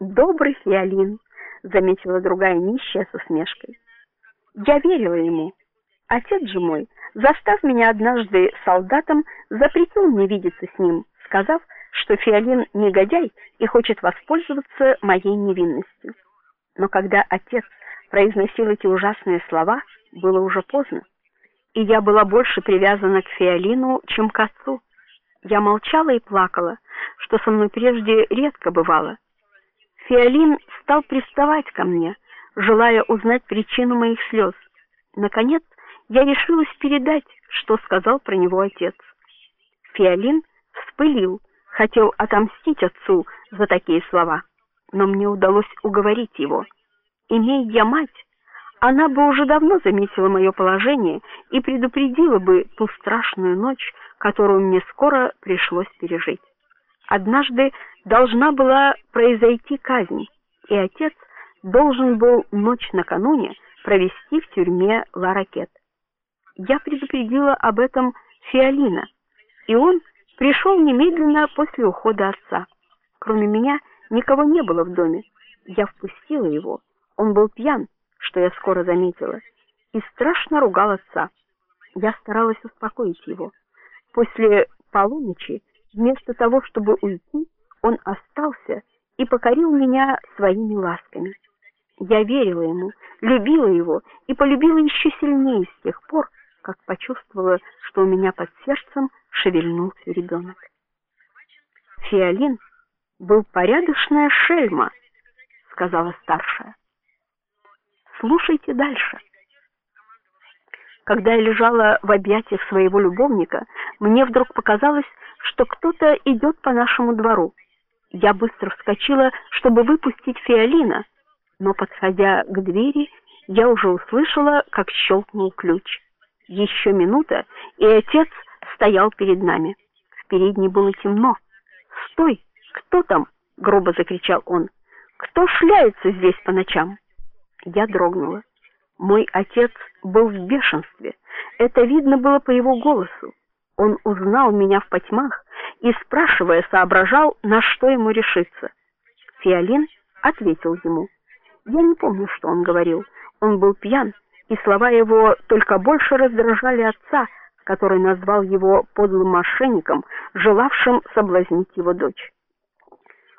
Добрый Фиолин, заметила другая нищая с усмешкой. Я верила ему. Отец же мой, застав меня однажды солдатом, запретил мне видеться с ним, сказав, что Фиолин негодяй и хочет воспользоваться моей невинностью. Но когда отец произносил эти ужасные слова, было уже поздно, и я была больше привязана к Фиолину, чем к отцу. Я молчала и плакала, что со мной прежде редко бывало. Фиолин стал приставать ко мне, желая узнать причину моих слез. Наконец, я решилась передать, что сказал про него отец. Фиолин вспылил, хотел отомстить отцу за такие слова, но мне удалось уговорить его. Имея я мать, она бы уже давно заметила мое положение и предупредила бы ту страшную ночь, которую мне скоро пришлось пережить. Однажды должна была произойти казнь, и отец должен был ночь накануне провести в тюрьме Ларакет. Я предупредила об этом Фиолина, и он пришел немедленно после ухода отца. Кроме меня никого не было в доме. Я впустила его. Он был пьян, что я скоро заметила, и страшно ругал отца. Я старалась успокоить его. После полуночи Вместо того, чтобы уйти, он остался и покорил меня своими ласками. Я верила ему, любила его и полюбила еще сильнее с тех пор, как почувствовала, что у меня под сердцем шевельнулся ребенок. Фиолин был порядочная шельма, сказала старшая. Слушайте дальше. Когда я лежала в объятиях своего любовника, мне вдруг показалось, что кто-то идет по нашему двору. Я быстро вскочила, чтобы выпустить Фиолина, но подходя к двери, я уже услышала, как щелкнул ключ. Еще минута, и отец стоял перед нами. В передней было темно. "Стой! Кто там?" грубо закричал он. "Кто шляется здесь по ночам?" Я дрогнула. Мой отец был в бешенстве. Это видно было по его голосу. Он узнал меня в потьмах и, спрашивая, соображал, на что ему решиться. Фиолин ответил ему. Я не помню, что он говорил. Он был пьян, и слова его только больше раздражали отца, который назвал его подлым мошенником, желавшим соблазнить его дочь.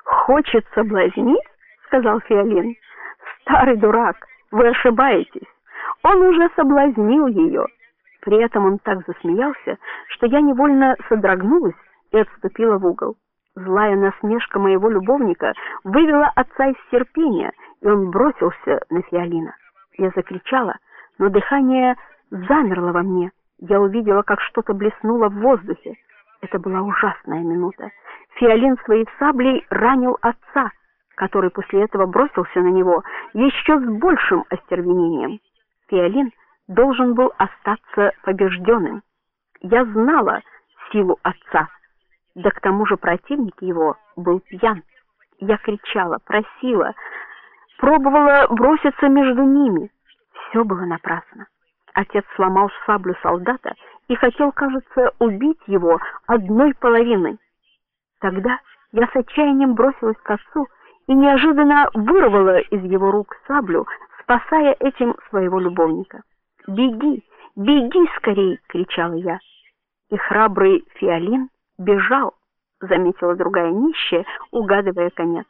Хочет соблазнить, сказал Фиолин. Старый дурак, вы ошибаетесь. Он уже соблазнил ее. При этом он так засмеялся, что я невольно содрогнулась и отступила в угол. Злая насмешка моего любовника вывела отца из терпения, и он бросился на Фиолина. Я закричала, но дыхание замерло во мне. Я увидела, как что-то блеснуло в воздухе. Это была ужасная минута. Фиолин своей саблей ранил отца, который после этого бросился на него еще с большим остервенением. Фиолин должен был остаться побежденным. Я знала силу отца. Да к тому же противник его был пьян. Я кричала, просила, пробовала броситься между ними. Все было напрасно. Отец сломал саблю солдата и хотел, кажется, убить его одной половиной. Тогда я с отчаянием бросилась к отцу и неожиданно вырвала из его рук саблю, спасая этим своего любовника. "Беги, беги скорей!" кричала я. И храбрый Фиолин бежал, заметила другая нищая, угадывая конец.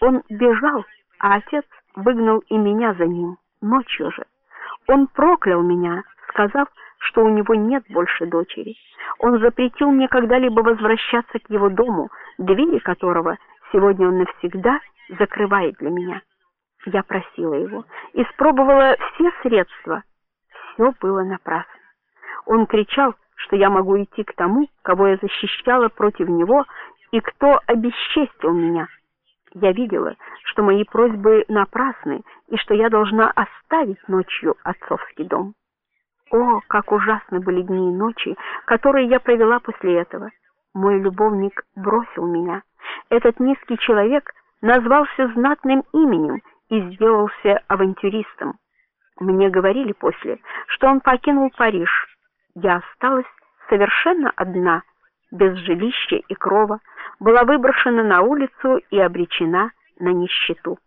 Он бежал, а отец выгнал и меня за ним ночью же. Он проклял меня, сказав, что у него нет больше дочери. Он запретил мне когда-либо возвращаться к его дому, двери которого сегодня он навсегда закрывает для меня. Я просила его, испробовала все средства. Все было напрасно. Он кричал, что я могу идти к тому, кого я защищала против него и кто обесчестил меня. Я видела, что мои просьбы напрасны и что я должна оставить ночью отцовский дом. О, как ужасны были дни и ночи, которые я провела после этого. Мой любовник бросил меня. Этот низкий человек назвался знатным именем и сделался авантюристом. Мне говорили после, что он покинул Париж. Я осталась совершенно одна, без жилища и крова, была выброшена на улицу и обречена на нищету.